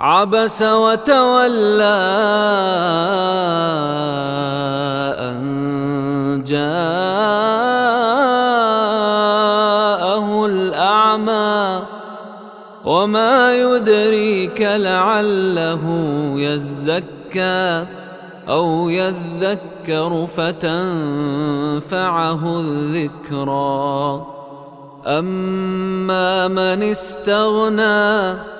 عبس وتولى أن جاءه الأعمى وما يدريك لعله يزكى أو يذكر فتنفعه الذكرى أما من استغنى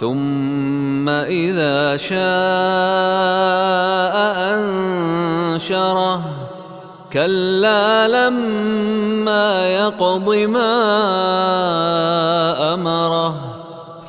ثم إذا شاء أنشره. كلا لما يقض ما أمره.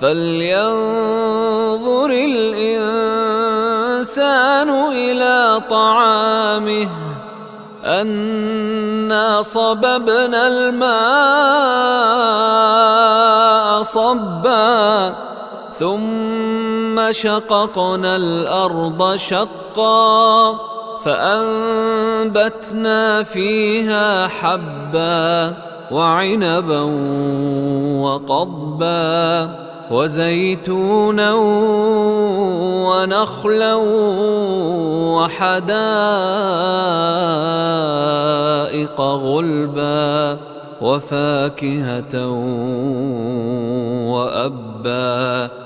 فلينظر الإنسان إلى طعامه. أنا صببنا الماء صبا. ثم شققنا الأرض شقا فأنبتنا فيها حبا وعنبا وقضبا وزيتونا ونخلا وحدائق غلبا وفاكهة وأبا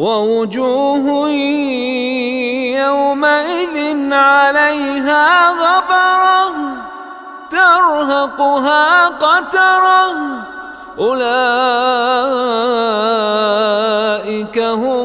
ووجوه يومئذ عليها غبرة ترهقها قترة. أولئك هم